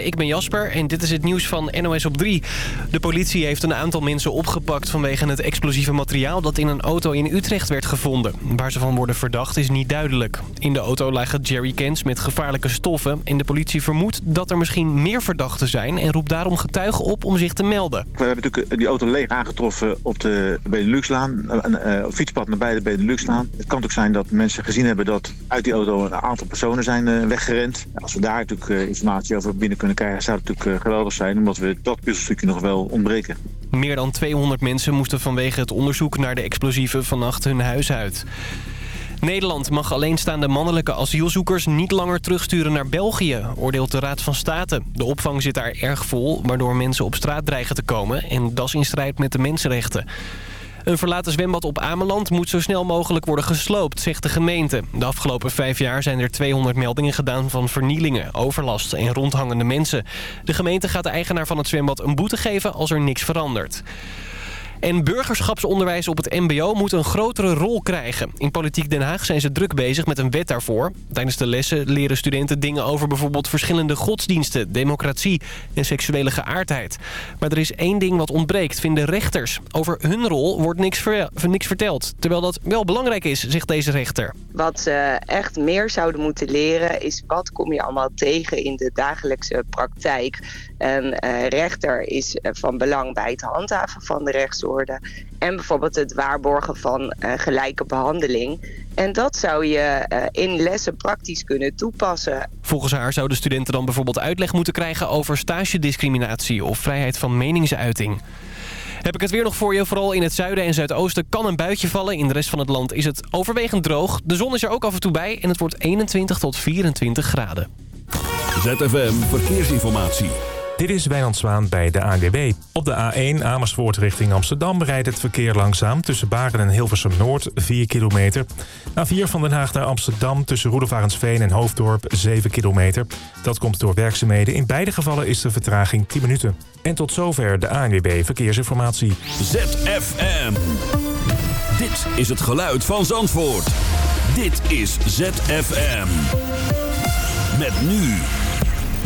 Ik ben Jasper en dit is het nieuws van NOS op 3. De politie heeft een aantal mensen opgepakt vanwege het explosieve materiaal... dat in een auto in Utrecht werd gevonden. Waar ze van worden verdacht is niet duidelijk. In de auto lagen jerrycans met gevaarlijke stoffen... en de politie vermoedt dat er misschien meer verdachten zijn... en roept daarom getuigen op om zich te melden. We hebben natuurlijk die auto leeg aangetroffen op de Beneluxlaan. Een uh, fietspad nabij de Beneluxlaan. Het kan ook zijn dat mensen gezien hebben dat uit die auto... een aantal personen zijn weggerend. Als we daar natuurlijk informatie over binnen kunnen krijgen... zou natuurlijk uh, geweldig zijn, omdat we dat puzzelstukje nog wel ontbreken. Meer dan 200 mensen moesten vanwege het onderzoek naar de explosieven vannacht hun huis uit. Nederland mag alleenstaande mannelijke asielzoekers niet langer terugsturen naar België, oordeelt de Raad van State. De opvang zit daar erg vol, waardoor mensen op straat dreigen te komen en dat is in strijd met de mensenrechten. Een verlaten zwembad op Ameland moet zo snel mogelijk worden gesloopt, zegt de gemeente. De afgelopen vijf jaar zijn er 200 meldingen gedaan van vernielingen, overlast en rondhangende mensen. De gemeente gaat de eigenaar van het zwembad een boete geven als er niks verandert. En burgerschapsonderwijs op het mbo moet een grotere rol krijgen. In Politiek Den Haag zijn ze druk bezig met een wet daarvoor. Tijdens de lessen leren studenten dingen over bijvoorbeeld verschillende godsdiensten, democratie en seksuele geaardheid. Maar er is één ding wat ontbreekt, vinden rechters. Over hun rol wordt niks, niks verteld. Terwijl dat wel belangrijk is, zegt deze rechter. Wat ze echt meer zouden moeten leren is wat kom je allemaal tegen in de dagelijkse praktijk. Een uh, rechter is van belang bij het handhaven van de rechtsorde en bijvoorbeeld het waarborgen van uh, gelijke behandeling. En dat zou je uh, in lessen praktisch kunnen toepassen. Volgens haar zouden studenten dan bijvoorbeeld uitleg moeten krijgen over stagediscriminatie of vrijheid van meningsuiting. Heb ik het weer nog voor je. Vooral in het zuiden en zuidoosten kan een buitje vallen. In de rest van het land is het overwegend droog. De zon is er ook af en toe bij en het wordt 21 tot 24 graden. ZFM Verkeersinformatie. Dit is Wijnand Zwaan bij de ANWB. Op de A1 Amersfoort richting Amsterdam rijdt het verkeer langzaam... tussen Baren en Hilversum Noord, 4 kilometer. A4 van Den Haag naar Amsterdam tussen Roedevarensveen en Hoofddorp, 7 kilometer. Dat komt door werkzaamheden. In beide gevallen is de vertraging 10 minuten. En tot zover de ANWB Verkeersinformatie. ZFM. Dit is het geluid van Zandvoort. Dit is ZFM. Met nu...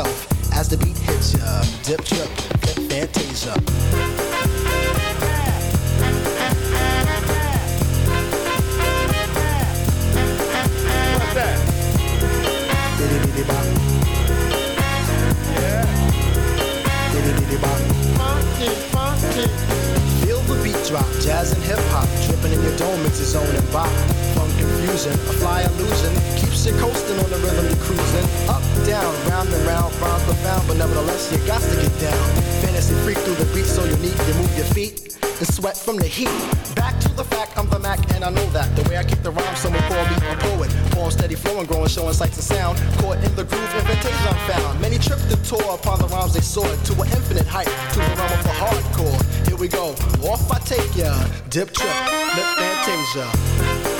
yourself as the beat hits ya. Dip, trip, dip fantasia. What's that? Yeah. Feel the beat drop, jazz dome, it's his own embodiment. funk confusion, a fly illusion keeps you coasting on the rhythm you're cruising. Up, down, round and round, rhymes profound, but nevertheless, you got to get down. Fantasy freak through the beat, so unique, you move your feet and sweat from the heat. Back to the fact, I'm the Mac, and I know that. The way I kick the rhyme, someone call me a poet. Form steady flowing, growing, showing sights and sound. Caught in the groove, invitation I'm found. Many trip the tour upon the rhymes they soared to an infinite height, to the realm of the hardcore we go. Off I take ya, dip trip, lip fantasia.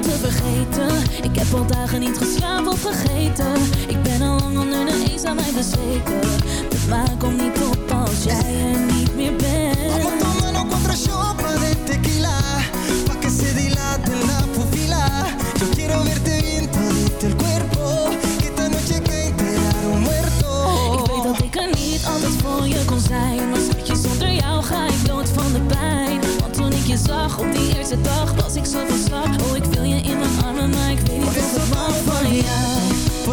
te vergeten. Ik heb al dagen niet geslapen of vergeten. Ik ben al lang onder de eens aan mij bezweken. De maan komt niet op als jij er niet meer bent. Vamos tomando contra chopa de tequila. Pa que se dilate la pupila Yo quiero verte bien todito el cuerpo. Que esta noche que un muerto. Ik weet dat ik er niet altijd voor je kon zijn. Maar schatje zonder jou ga ik dood van de pijn. Want toen ik je zag op die eerste dag Was ik zo van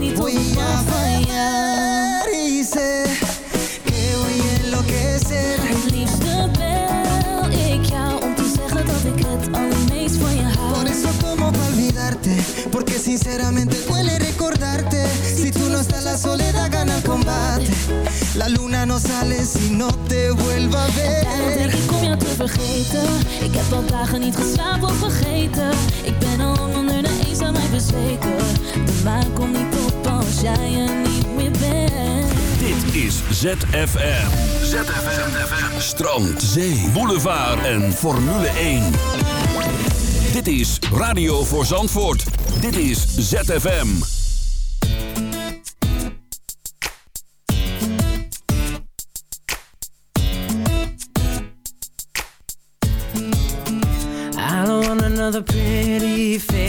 ni tu voy a fallar y sé que voy a enloquecer. Het liefste bel ik jou om te zeggen dat ik het allermeest van je hou. Por eso tomo pa olvidarte, porque sinceramente duele recordarte. Si tú no estás la soledad gana el combate. La luna no sale si no te vuelva a ver. Daarom denk ik om jou te vergeten. Ik heb al dagen niet geslapen of vergeten. Ik ben al onder de eens aan mij bezweken. De maan komt niet op. Dit is ZFM. ZFM. ZFM. Strand, zee, boulevard en Formule 1. Dit is Radio voor Zandvoort. Dit is ZFM. I don't want another pain.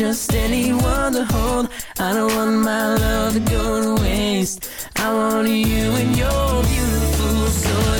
just anyone to hold. I don't want my love to go to waste. I want you and your beautiful soul.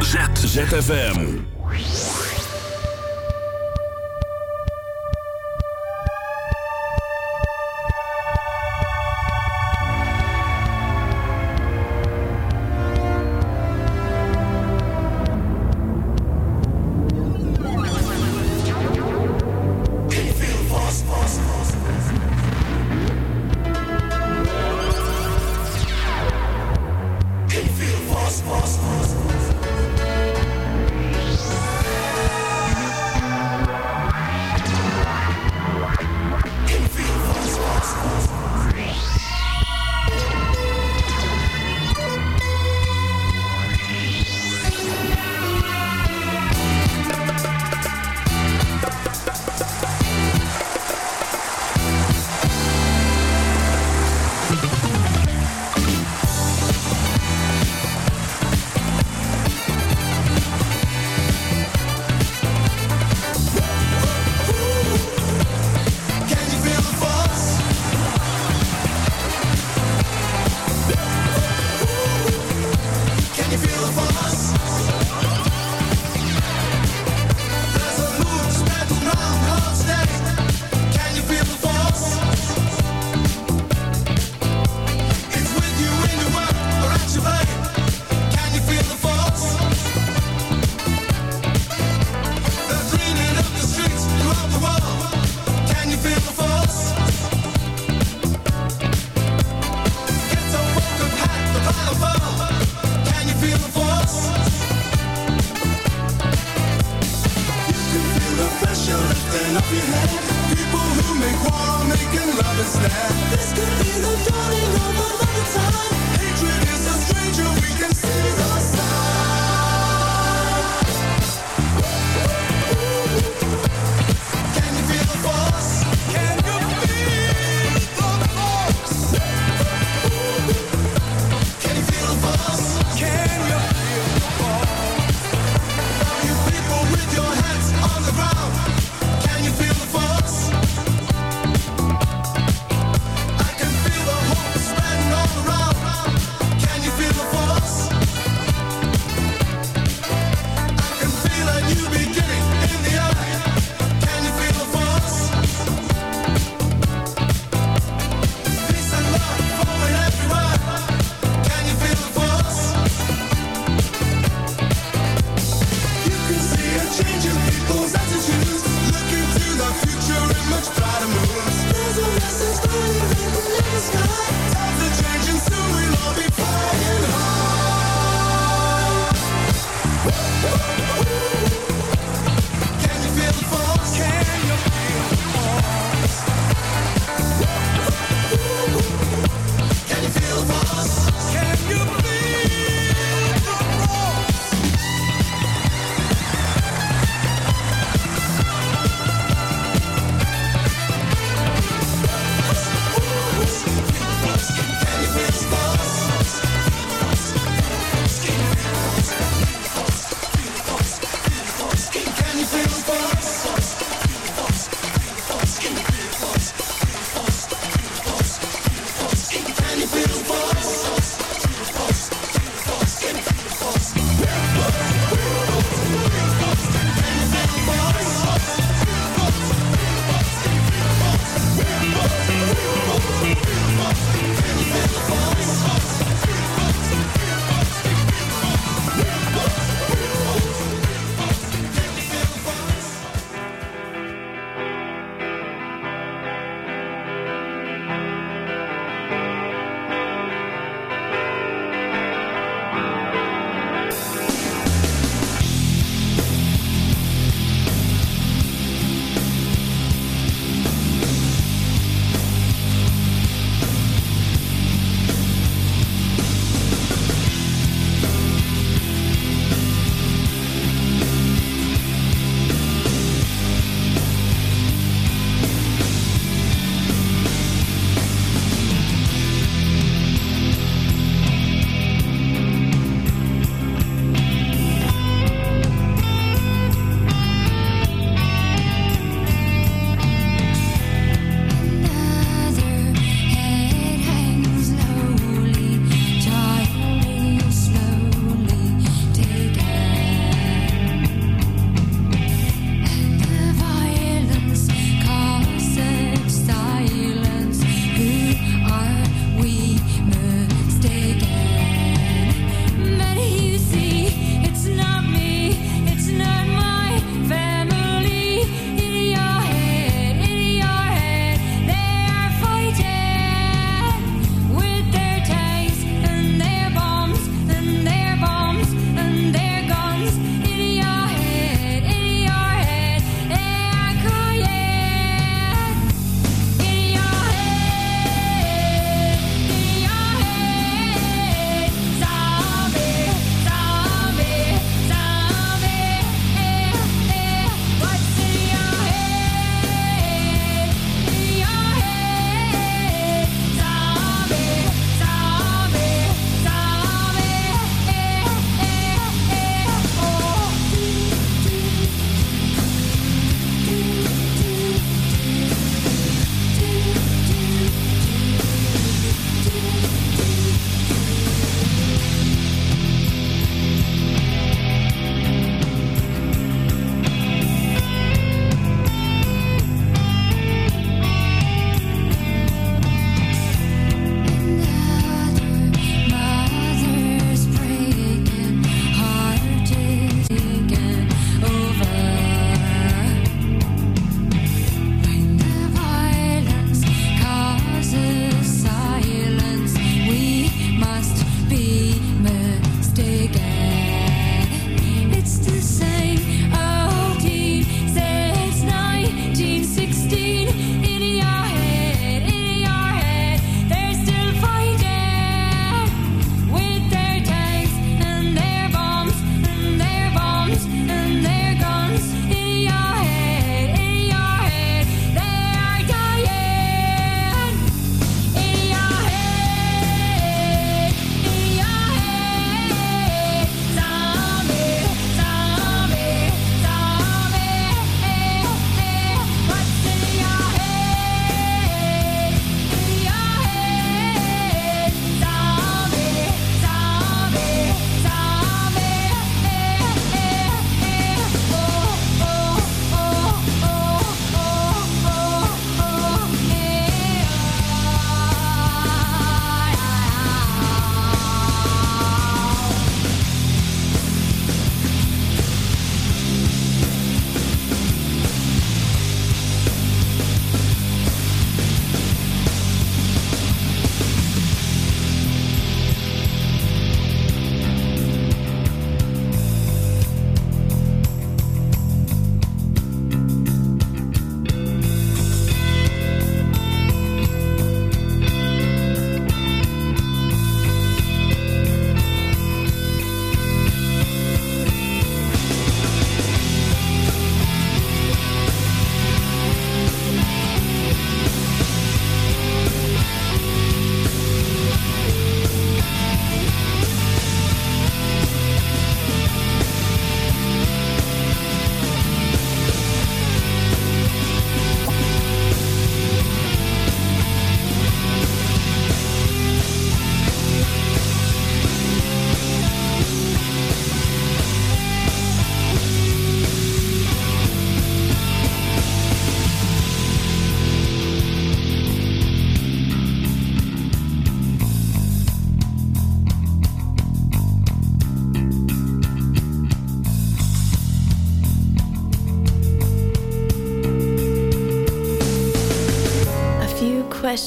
Z. ZFM.